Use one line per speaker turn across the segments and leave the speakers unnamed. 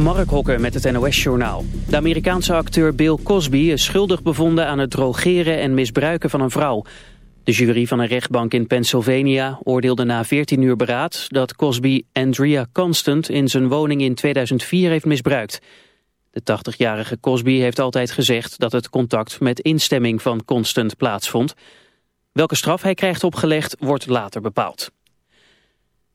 Mark Hokker met het NOS-journaal. De Amerikaanse acteur Bill Cosby is schuldig bevonden aan het drogeren en misbruiken van een vrouw. De jury van een rechtbank in Pennsylvania oordeelde na 14 uur beraad... dat Cosby Andrea Constant in zijn woning in 2004 heeft misbruikt. De 80-jarige Cosby heeft altijd gezegd dat het contact met instemming van Constant plaatsvond. Welke straf hij krijgt opgelegd wordt later bepaald.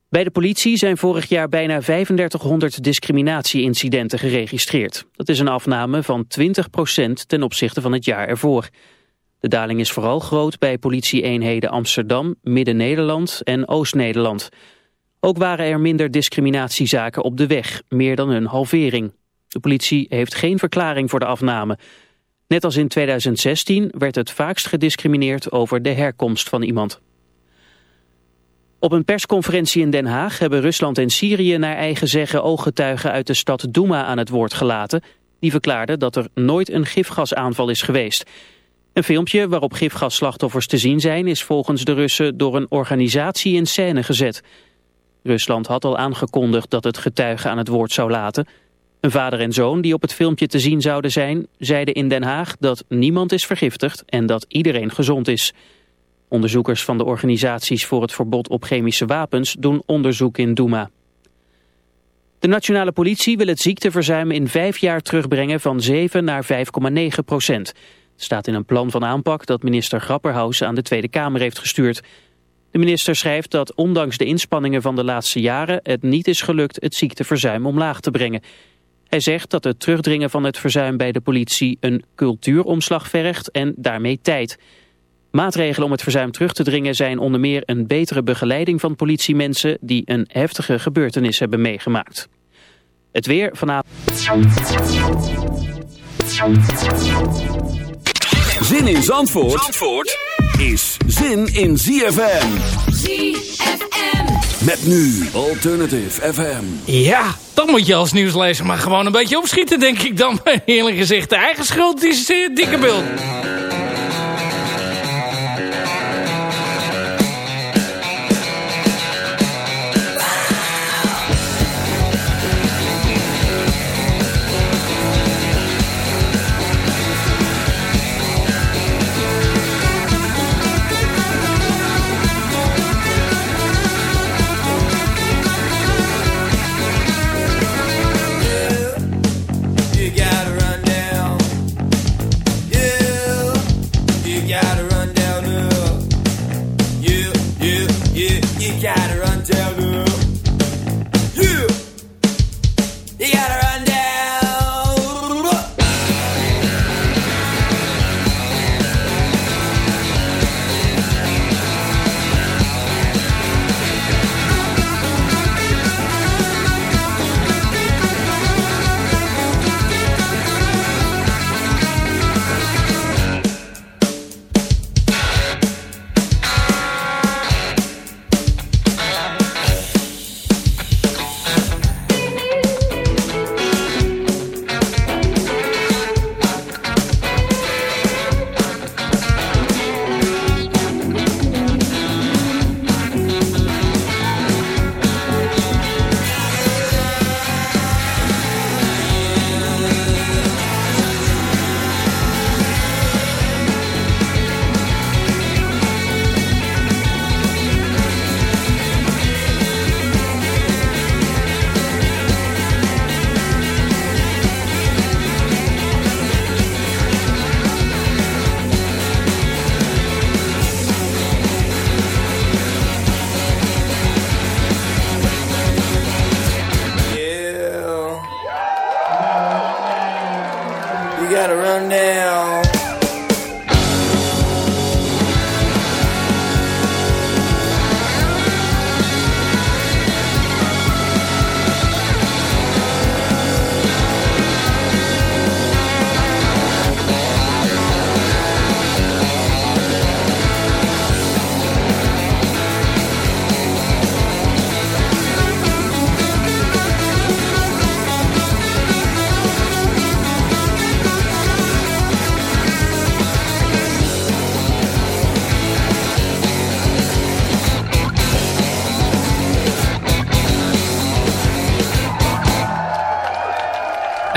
Bij de politie zijn vorig jaar bijna 3500 discriminatie-incidenten geregistreerd. Dat is een afname van 20% ten opzichte van het jaar ervoor. De daling is vooral groot bij politieeenheden Amsterdam, Midden-Nederland en Oost-Nederland. Ook waren er minder discriminatiezaken op de weg, meer dan een halvering. De politie heeft geen verklaring voor de afname. Net als in 2016 werd het vaakst gediscrimineerd over de herkomst van iemand. Op een persconferentie in Den Haag hebben Rusland en Syrië naar eigen zeggen ooggetuigen uit de stad Douma aan het woord gelaten. Die verklaarden dat er nooit een gifgasaanval is geweest. Een filmpje waarop gifgasslachtoffers te zien zijn is volgens de Russen door een organisatie in scène gezet. Rusland had al aangekondigd dat het getuigen aan het woord zou laten. Een vader en zoon die op het filmpje te zien zouden zijn, zeiden in Den Haag dat niemand is vergiftigd en dat iedereen gezond is. Onderzoekers van de organisaties voor het verbod op chemische wapens doen onderzoek in Douma. De nationale politie wil het ziekteverzuim in vijf jaar terugbrengen van 7 naar 5,9 procent. Het staat in een plan van aanpak dat minister Grapperhaus aan de Tweede Kamer heeft gestuurd. De minister schrijft dat ondanks de inspanningen van de laatste jaren het niet is gelukt het ziekteverzuim omlaag te brengen. Hij zegt dat het terugdringen van het verzuim bij de politie een cultuuromslag vergt en daarmee tijd. Maatregelen om het verzuim terug te dringen zijn onder meer een betere begeleiding van politiemensen die een heftige gebeurtenis hebben meegemaakt. Het weer vanavond.
Zin in Zandvoort, Zandvoort is zin in ZFM.
ZFM.
Met nu Alternative FM.
Ja, dan moet je als nieuwslezer maar gewoon een beetje opschieten, denk ik dan. Eerlijk gezegd, de eigen schuld is uh, dikke beeld.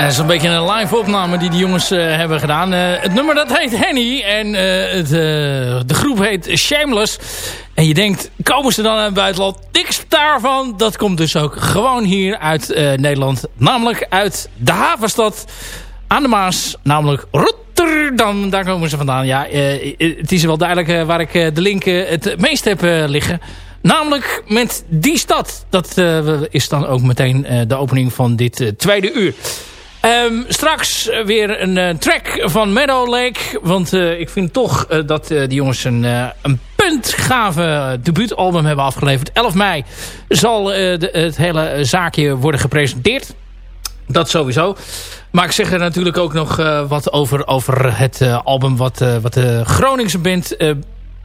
Dat is een beetje een live opname die de jongens uh, hebben gedaan. Uh, het nummer dat heet Henny. En uh, het, de groep heet Shameless. En je denkt, komen ze dan uit het buitenland? Niks daarvan. Dat komt dus ook gewoon hier uit Nederland. Namelijk uit de havenstad aan de Maas. Namelijk Rotterdam. Daar komen ze vandaan. Ja, het is wel duidelijk waar ik de link het meest heb liggen. Namelijk met die stad. Dat is dan ook meteen de opening van dit tweede uur. Um, straks weer een uh, track van Meadow Lake. Want uh, ik vind toch uh, dat die jongens een, een puntgave debuutalbum hebben afgeleverd. 11 mei zal het hele zaakje worden gepresenteerd. Dat sowieso. Maar ik zeg er natuurlijk ook nog wat over, over het album... wat, wat de Groningse band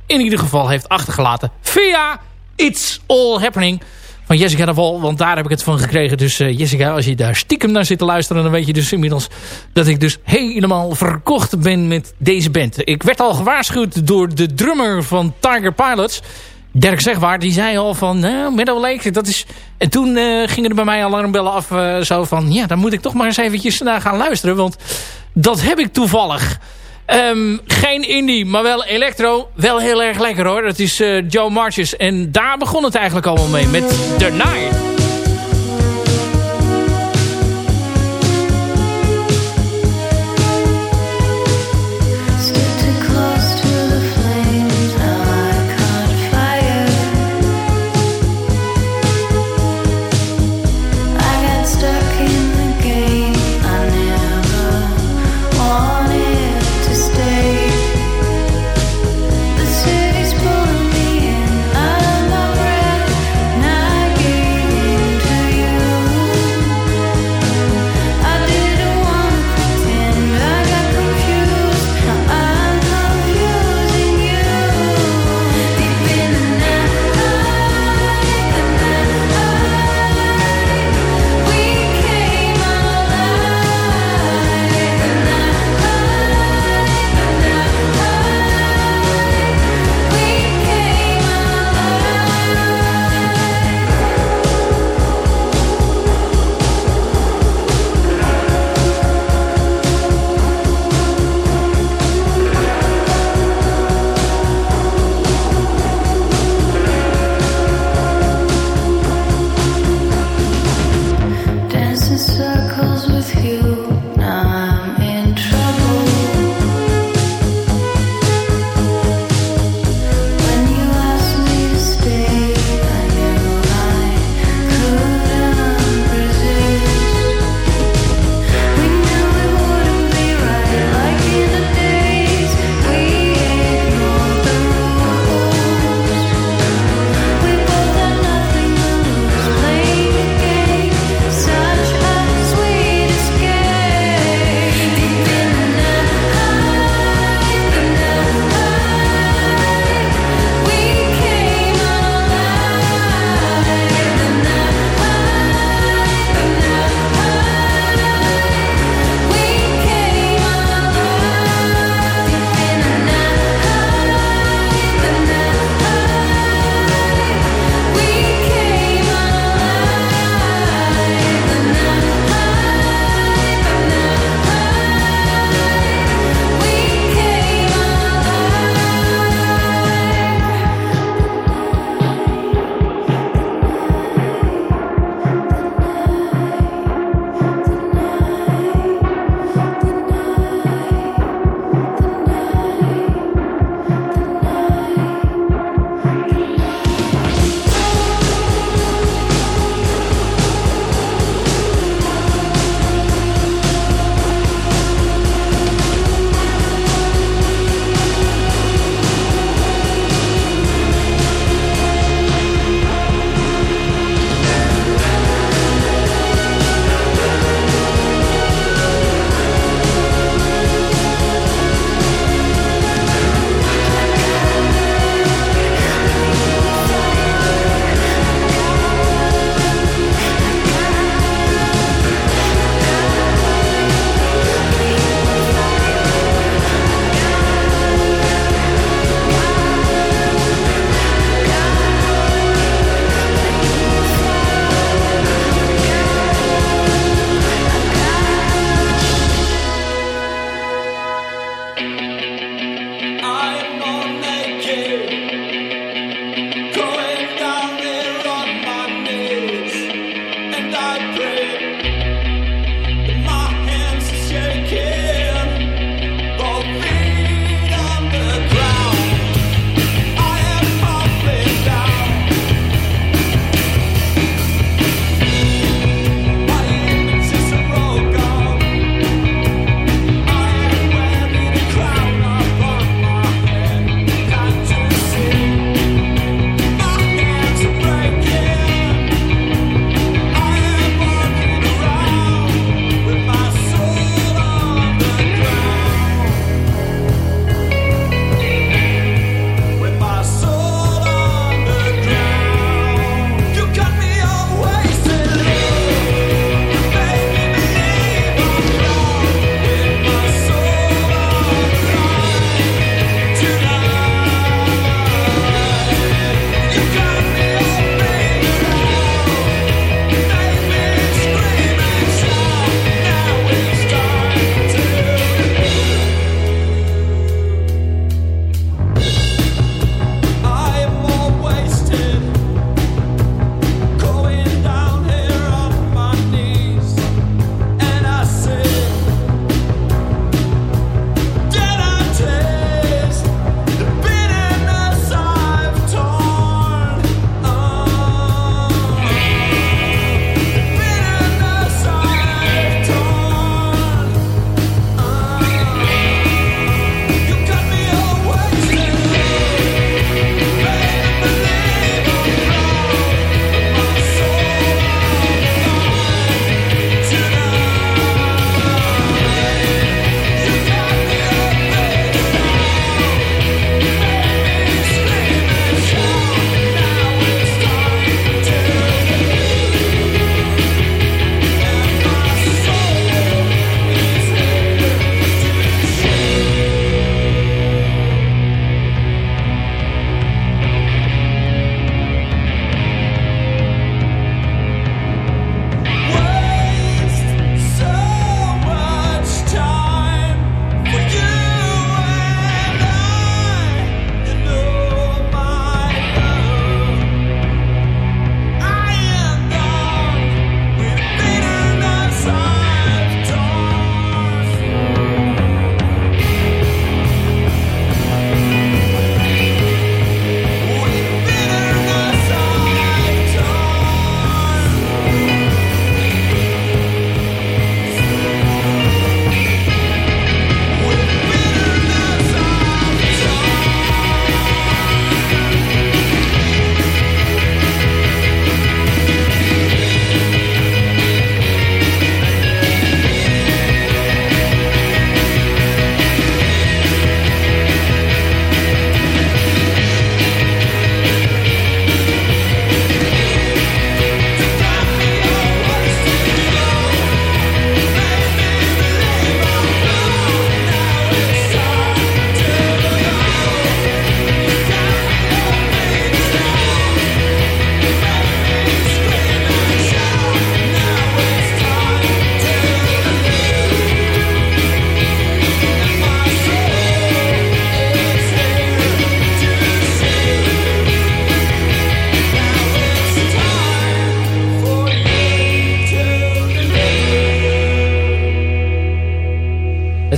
in ieder geval heeft achtergelaten. Via It's All Happening van Jessica de Wol. Want daar heb ik het van gekregen. Dus uh, Jessica, als je daar stiekem naar zit te luisteren... dan weet je dus inmiddels dat ik dus helemaal verkocht ben met deze band. Ik werd al gewaarschuwd door de drummer van Tiger Pilots... Dirk Zegwaard, die zei al van, nou, Meadow Lake, dat is... En toen uh, gingen er bij mij alarmbellen af, uh, zo van... ja, dan moet ik toch maar eens eventjes naar gaan luisteren... want dat heb ik toevallig... Um, geen indie, maar wel electro. Wel heel erg lekker hoor. Dat is uh, Joe Marches. En daar begon het eigenlijk allemaal mee. Met The Night.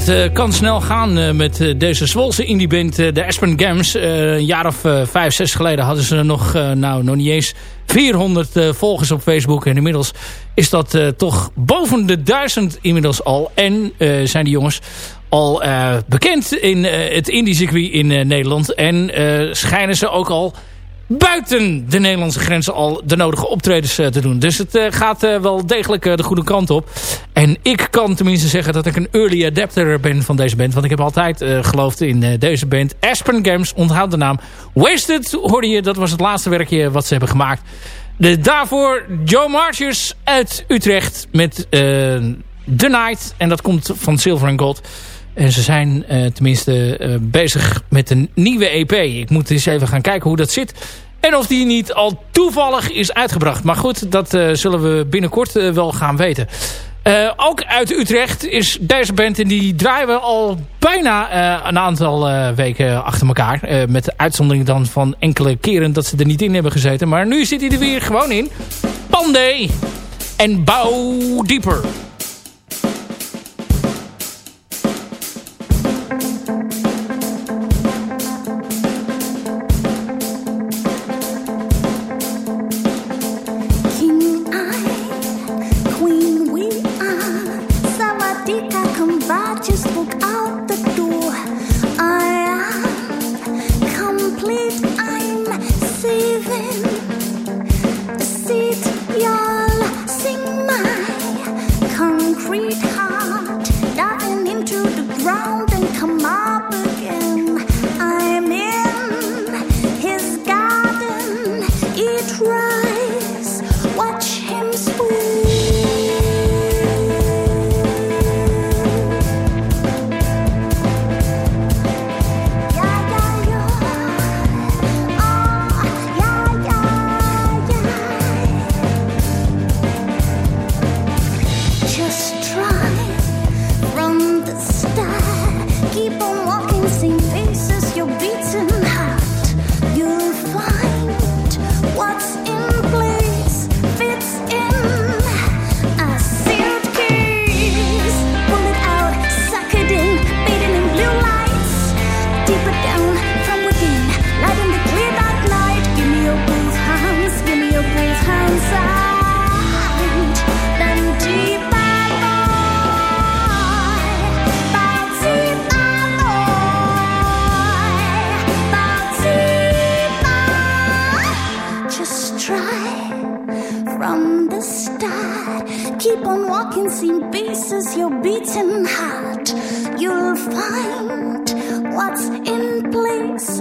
Het uh, kan snel gaan uh, met uh, deze Zwolse indie band, de Aspen Gams. een jaar of vijf, zes geleden hadden ze nog, nou, nog niet eens 400 volgers op Facebook. En inmiddels is dat toch boven de duizend inmiddels al. En zijn die jongens al bekend in het indie circuit in Nederland. En schijnen ze ook al buiten de Nederlandse grenzen al de nodige optredens uh, te doen. Dus het uh, gaat uh, wel degelijk de goede kant op. En ik kan tenminste zeggen dat ik een early adapter ben van deze band. Want ik heb altijd geloofd in deze band. Aspen Games, onthoud de naam. Wasted hoorde je, dat was het laatste werkje wat ze hebben gemaakt. De, daarvoor Joe Marchers uit Utrecht met The Night. En dat komt van Silver and Gold. En ze zijn uh, tenminste uh, bezig met een nieuwe EP. Ik moet eens even gaan kijken hoe dat zit. En of die niet al toevallig is uitgebracht. Maar goed, dat uh, zullen we binnenkort wel gaan weten. ook uit Utrecht is deze band. En die draaien we al bijna een aantal weken achter elkaar. met de uitzondering dan van enkele keren dat ze er niet in hebben gezeten. Maar nu zit hij er weer gewoon in. Pandey en Bouw Dieper. keep on walking, seeing pieces your beating heart. You'll find what's in place.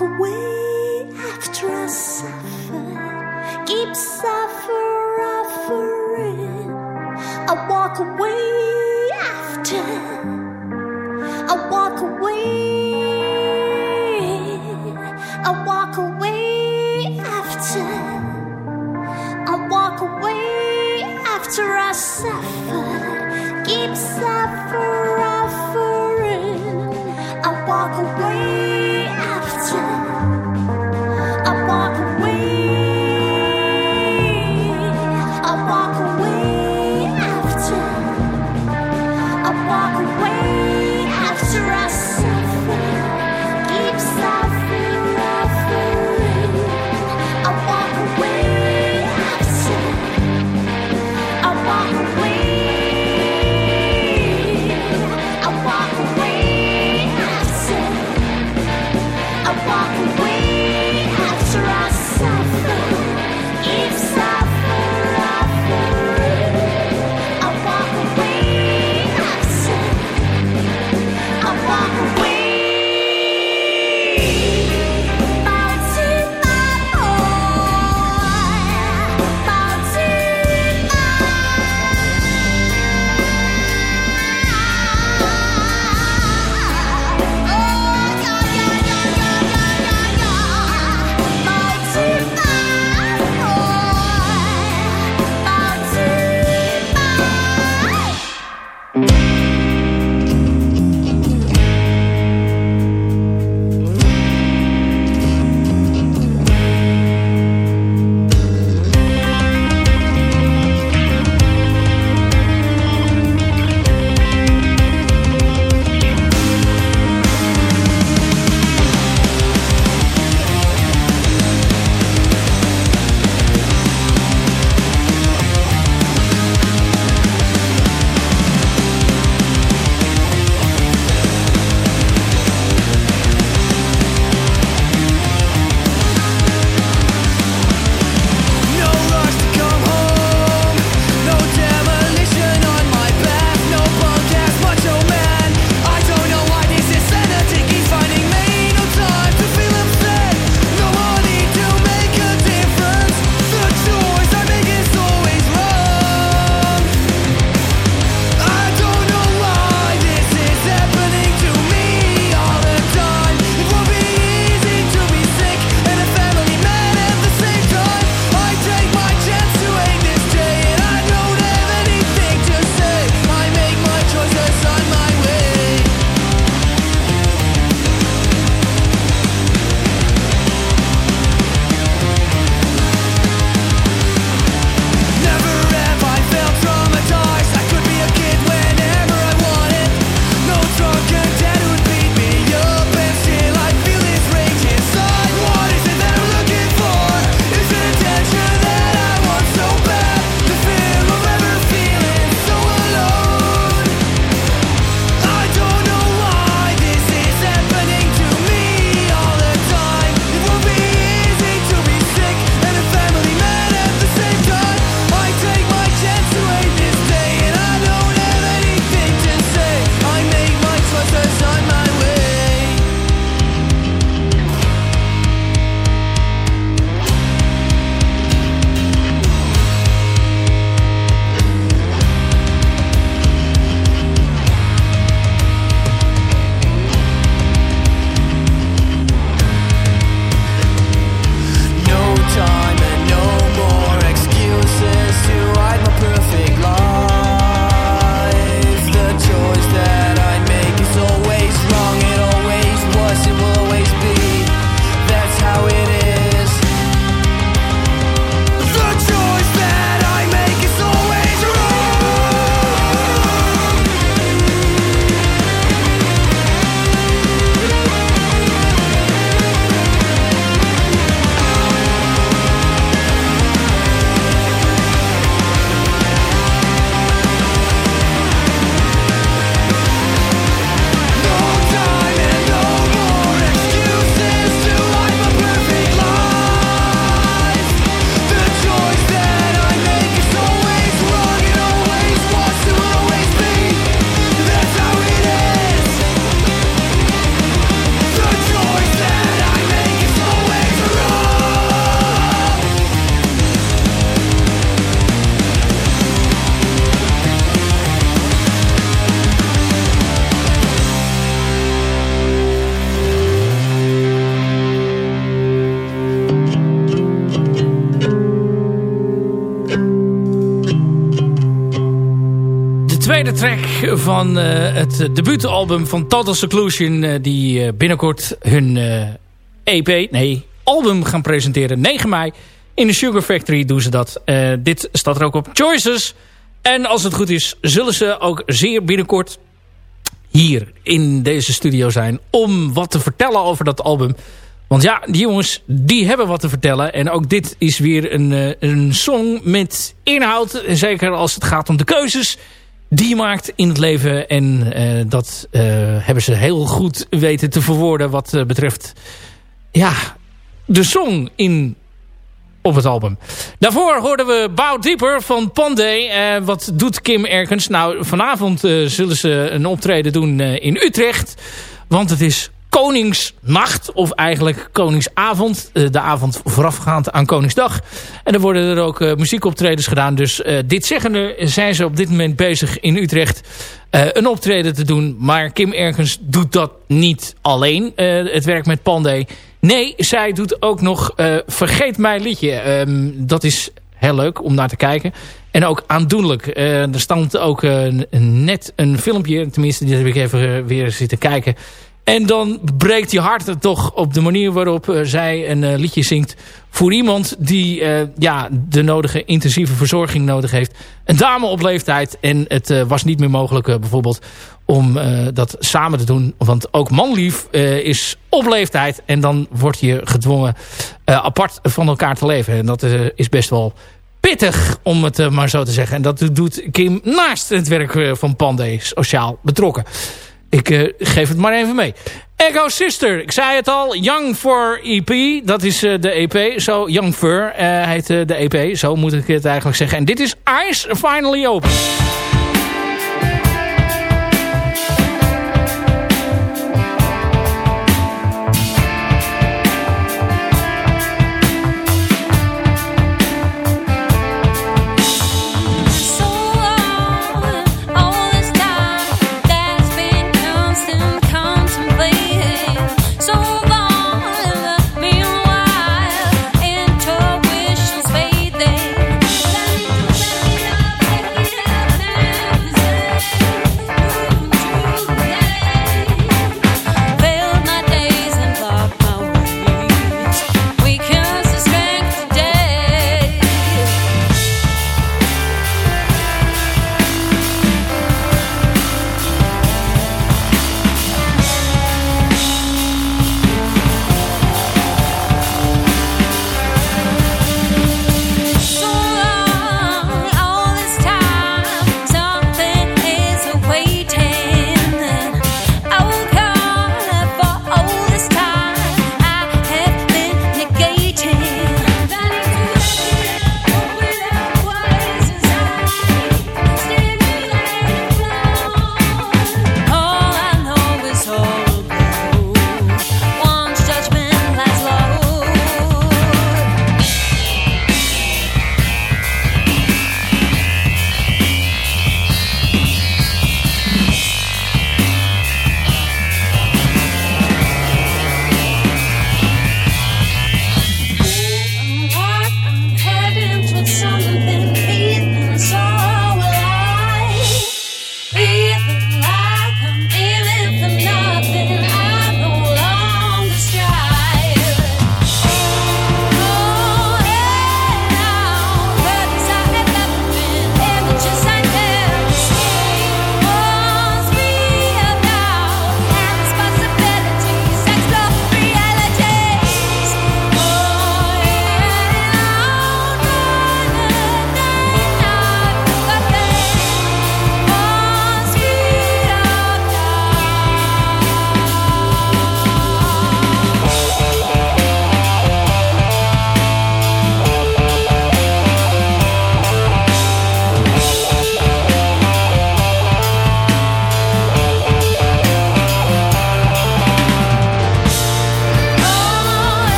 Walk away
track van het debuutalbum van Total Seclusion... die binnenkort hun EP, e nee, album gaan presenteren. 9 mei in de Sugar Factory doen ze dat. dit staat er ook op Choices. En als het goed is, zullen ze ook zeer binnenkort hier in deze studio zijn... om wat te vertellen over dat album... Want ja, die jongens, die hebben wat te vertellen. En ook dit is weer een, eh, een song met inhoud. Zeker als het gaat om de keuzes die maakt in het leven. En uh, dat uh, hebben ze heel goed weten te verwoorden wat uh, betreft ja, de song in, op het album. Daarvoor hoorden we Bow Deeper van Pandey. wat doet Kim ergens? Nou, vanavond zullen ze een optreden doen in Utrecht. Want het is Koningsnacht. Of eigenlijk Koningsavond. Eh, de avond voorafgaand aan Koningsdag. En er worden er ook uh, muziekoptredens gedaan. Dus uh, dit zeggende zijn ze op dit moment bezig in Utrecht een optreden te doen. Maar Kim Erkens doet dat niet alleen. het werk met Pandey. Nee, zij doet ook nog Vergeet Mijn Liedje. Um, dat is heel leuk om naar te kijken. En ook aandoenlijk. er stond ook net een filmpje. Tenminste, die heb ik even weer zitten kijken en dan breekt je hart toch op de manier waarop uh, zij een uh, liedje zingt... voor iemand die uh, ja, de nodige intensieve verzorging nodig heeft. Een dame op leeftijd. En het was niet meer mogelijk bijvoorbeeld om dat samen te doen. Want ook manlief is op leeftijd. En dan word je gedwongen apart van elkaar te leven. En dat is best wel pittig, om het maar zo te zeggen. En dat doet Kim naast het werk van Pandey sociaal betrokken. Ik uh, geef het maar even mee. Echo Sister, ik zei het al, Young for EP, dat is uh, de EP. Zo, Young Fur uh, heet de EP, zo moet ik het eigenlijk zeggen. En dit is Eyes Finally Open.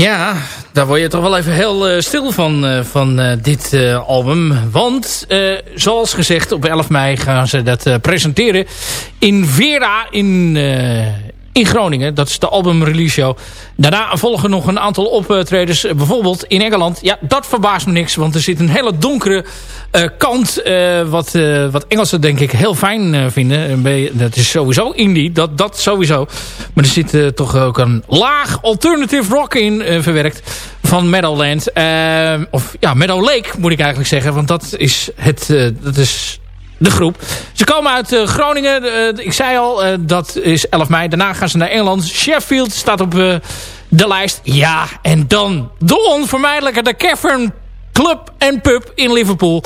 Ja, daar word je toch wel even heel uh, stil van, uh, van uh, dit album. Want, zoals gezegd, op 11 mei gaan ze dat presenteren in Vera in, in Groningen. Dat is de album-release show. Daarna volgen nog een aantal optredens. bijvoorbeeld in Engeland. Ja, dat verbaast me niks. Want er zit een hele donkere uh, kant. Uh, wat, uh, wat Engelsen denk ik heel fijn vinden. Dat is sowieso indie. Dat, dat sowieso. Maar er zit toch ook een laag alternative rock in verwerkt. Van Meadowland. of ja, Meadow Lake moet ik eigenlijk zeggen. Want dat is het... dat is de groep. Ze komen uit Groningen. ik zei al, dat is 11 mei. Daarna gaan ze naar Engeland. Sheffield staat op de lijst. Ja, en dan de onvermijdelijke, de Cavern Club en Pub in Liverpool.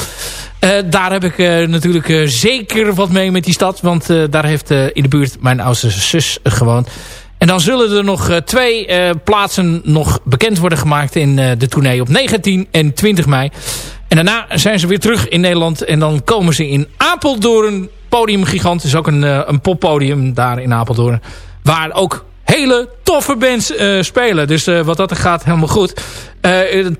daar heb ik natuurlijk zeker wat mee met die stad. Want daar heeft in de buurt mijn oudste zus gewoond. En dan zullen er nog twee plaatsen nog bekend worden gemaakt in de tournee op 19 en 20 mei. En daarna zijn ze weer terug in Nederland. En dan komen ze in Apeldoorn. Podiumgigant is ook een, een poppodium daar in Apeldoorn. Waar ook hele toffe bands uh, spelen. Dus uh, wat dat gaat helemaal goed.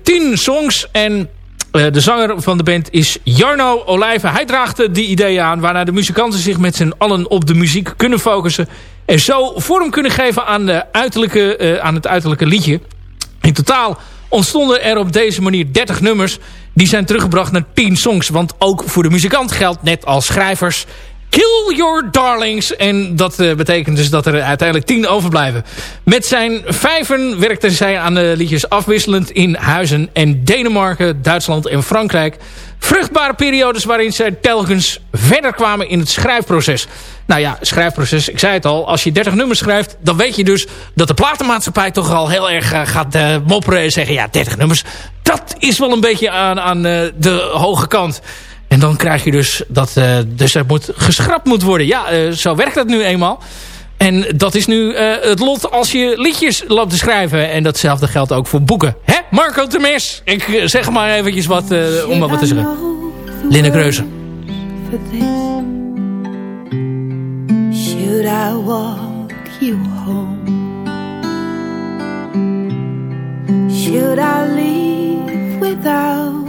Tien songs en de zanger van de band is Jarno Olijven. Hij draagt die ideeën aan waarna de muzikanten zich met z'n allen op de muziek kunnen focussen. En zo vorm kunnen geven aan, de uiterlijke, aan het uiterlijke liedje. In totaal ontstonden er op deze manier 30 nummers. Die zijn teruggebracht naar 10 songs. Want ook voor de muzikant geldt, net als schrijvers... Kill Your Darlings. En dat uh, betekent dus dat er uiteindelijk tien overblijven. Met zijn vijven werkte zij aan de liedjes afwisselend in Huizen en Denemarken, Duitsland en Frankrijk. Vruchtbare periodes waarin zij telkens verder kwamen in het schrijfproces. Nou ja, schrijfproces, ik zei het al. Als je 30 nummers schrijft, dan weet je dus dat de platenmaatschappij toch al heel erg uh, gaat uh, mopperen en zeggen... ja, 30 nummers, dat is wel een beetje aan, aan de hoge kant. En dan krijg je dus dat dus er moet geschrapt moet worden. Ja, zo werkt dat nu eenmaal. En dat is nu uh, het lot als je liedjes loopt te schrijven. En datzelfde geldt ook voor boeken. Hè, Marco Temes? Ik zeg maar eventjes wat om wat te zeggen. Linne Kreuzen. Should I walk you home? Should I leave without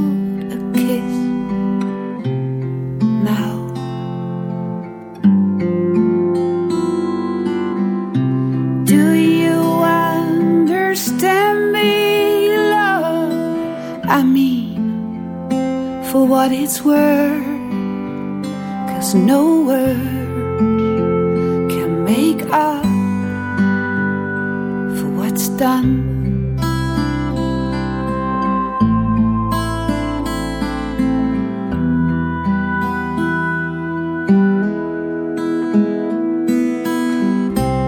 I mean, for what it's worth, cause no words can make up for what's done.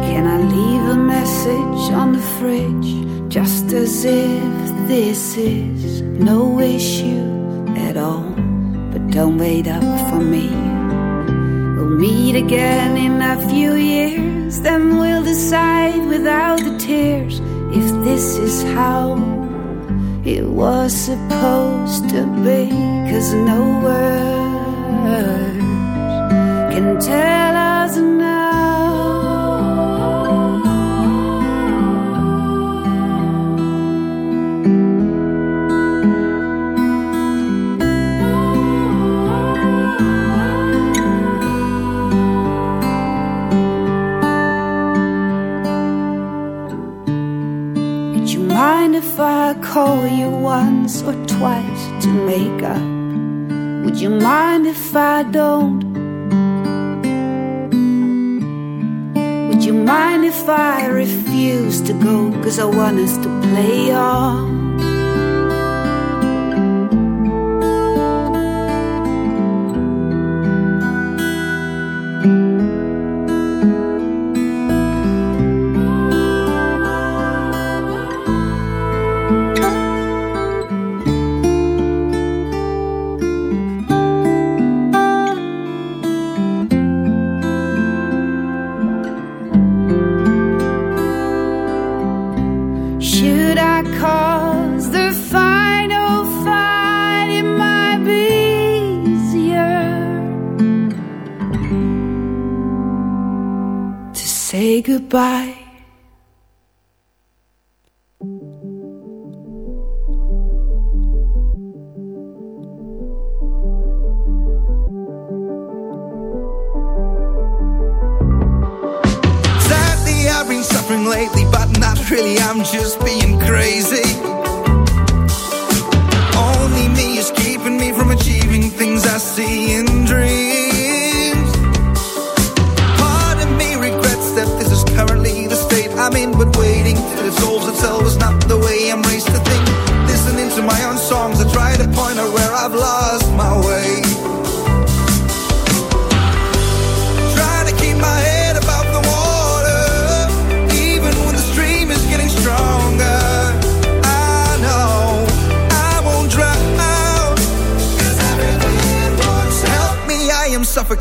Can I leave a message on the fridge just as if this is no issue at all. But don't wait up for me. We'll meet again in a few years, then we'll decide without the tears if this is how it was supposed to be. Cause no words can tell call you once or twice to make up? Would you mind if I don't? Would you mind if I refuse to go? Cause I want us to play on. Goodbye. Sadly, I've been suffering lately, but not really. I'm just being crazy.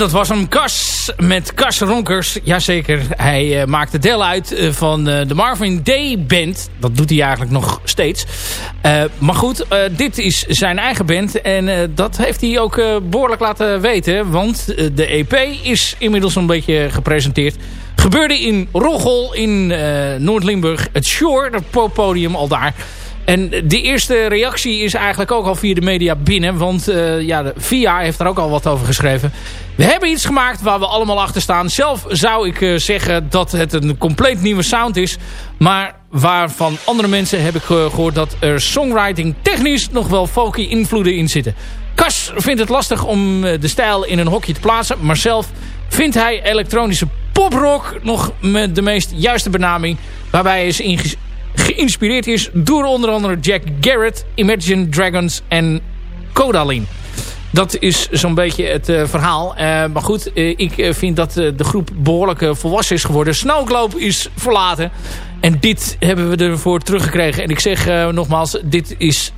Dat was hem Kas met Kas Ronkers. Jazeker, hij uh, maakte deel uit uh, van uh, de Marvin Day Band. Dat doet hij eigenlijk nog steeds. maar goed, dit is zijn eigen band. En dat heeft hij ook behoorlijk laten weten. Want de EP is inmiddels een beetje gepresenteerd. Gebeurde in Roggel in Noord-Limburg. Het Shore, het podium al daar. En de eerste reactie is eigenlijk ook al via de media binnen. Want uh, ja, VIA heeft er ook al wat over geschreven. We hebben iets gemaakt waar we allemaal achter staan. Zelf zou ik uh, zeggen dat het een compleet nieuwe sound is. Maar waarvan andere mensen heb ik uh, gehoord dat er songwriting technisch nog wel folky invloeden in zitten. Kas vindt het lastig om de stijl in een hokje te plaatsen. Maar zelf vindt hij elektronische poprock nog met de meest juiste benaming. Waarbij hij is geïnspireerd is door onder andere Jack Garrett, Imagine Dragons en Codaline. Dat is zo'n beetje het uh, verhaal. Uh, maar goed, uh, ik vind dat de groep behoorlijk volwassen is geworden. Snowglobe is verlaten. En dit hebben we ervoor teruggekregen. En ik zeg nogmaals, dit is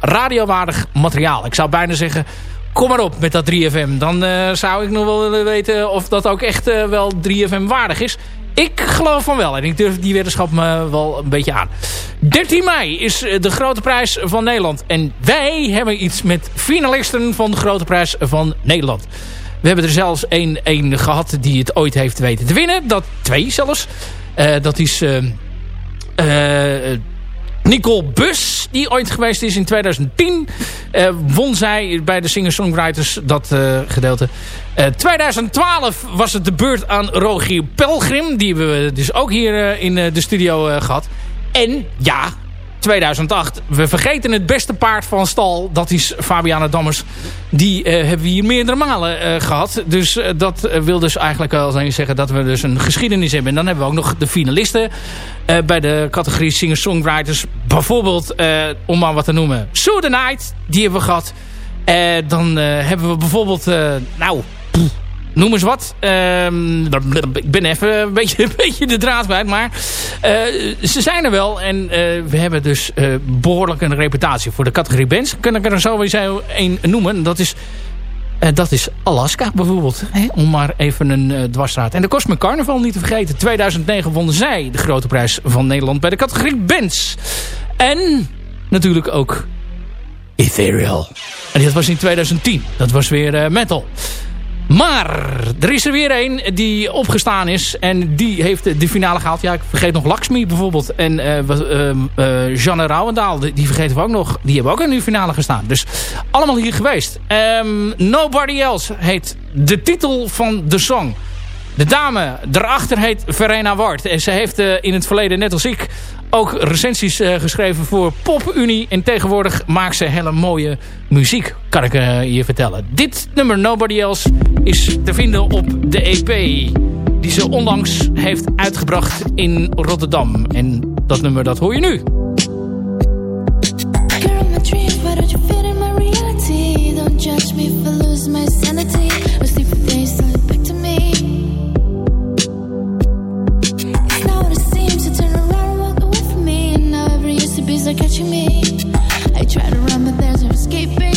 radiowaardig materiaal. Ik zou bijna zeggen, kom maar op met dat 3FM. Dan zou ik nog wel willen weten of dat ook echt wel 3FM waardig is. Ik geloof van wel. En ik durf die wetenschap me wel een beetje aan. 13 mei is eh, de grote prijs van Nederland. En wij hebben iets met finalisten van de grote prijs van Nederland. We hebben er zelfs één, één gehad die het ooit heeft weten te winnen. Dat twee zelfs. Uh, dat is... Uh, Nicole Bus, die ooit geweest is in 2010, uh, won zij bij de singer-songwriters dat uh, gedeelte. Uh, 2012 was het de beurt aan Rogier Pelgrim. Die hebben we dus ook hier in de studio gehad. En ja, 2008. We vergeten het beste paard van stal. Dat is Fabiana Dammers. Die uh, hebben we hier meerdere malen uh, gehad. Dus uh, dat wil dus eigenlijk wel zeggen dat we dus een geschiedenis hebben. En dan hebben we ook nog de finalisten. bij de categorie singer-songwriters. Bijvoorbeeld, om maar wat te noemen. So the Night. Die hebben we gehad. dan hebben we bijvoorbeeld... nou, noem eens wat. Ehm, ik ben even een beetje, een beetje de draad bij. Maar uh, ze zijn er wel. En uh, we hebben dus uh, behoorlijk een reputatie voor de categorie bands. Kan ik er sowieso één noemen. Dat is, dat is Alaska bijvoorbeeld. Hè? Om maar even een dwarsstraat. En de Cosmic Carnival niet te vergeten. 2009 wonnen zij de grote prijs van Nederland bij de categorie bands. En natuurlijk ook Ethereal. En dat was in 2010. Dat was weer metal.
Maar er is er weer een die opgestaan is. En die heeft de finale gehaald. Ja, ik vergeet nog Lakshmi bijvoorbeeld. En uh, Janne Rouwendaal, die vergeten we ook nog. Die hebben ook in de finale gestaan. Dus allemaal hier geweest. Um, Nobody Else heet de titel van de song. De dame daarachter heet Verena Ward. En ze heeft uh, in het verleden, net als ik, ook recensies uh, geschreven voor PopUnie. En tegenwoordig maakt ze hele mooie muziek, kan ik uh, je vertellen. Dit nummer, Nobody Else, is te vinden op de EP die ze onlangs heeft uitgebracht in Rotterdam. En dat nummer, dat hoor je nu. Catching me. I try to run, but there's no escaping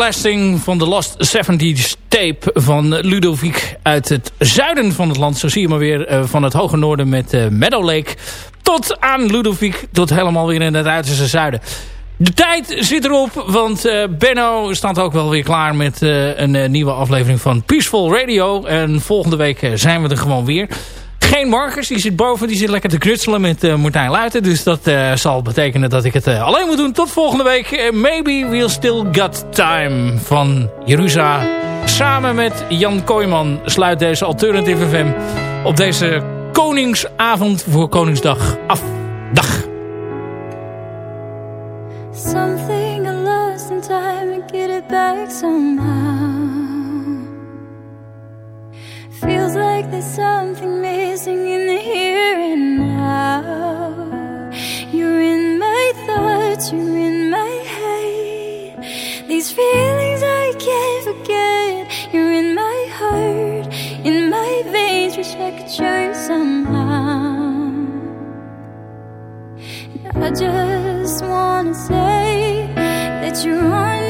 Everlasting van de Lost 70s tape van Ludovic uit het zuiden van het land. Zo zie je maar weer uh, van het hoge noorden met uh, Meadow Lake tot aan Ludovic tot helemaal weer in het uiterste zuiden. De tijd zit erop, want uh, Benno staat ook wel weer klaar met een nieuwe aflevering van Peaceful Radio. En volgende week zijn we er gewoon weer geen Marcus, die zit boven, die zit lekker te knutselen met uh, Martijn Luiten. Dus dat uh, zal betekenen dat ik het uh, alleen moet doen. Tot volgende week. Maybe We'll Still Got Time van Jeruzalem. Samen met Jan Kooijman sluit deze Alternative FM op deze Koningsavond voor Koningsdag af. Dag. Something lost in time and get it back somehow. Feels like there's something missing in the here and now. You're in my thoughts, you're in my head. These feelings I can't forget. You're in my heart, in my veins. Wish I could show somehow. And I just wanna say that you're on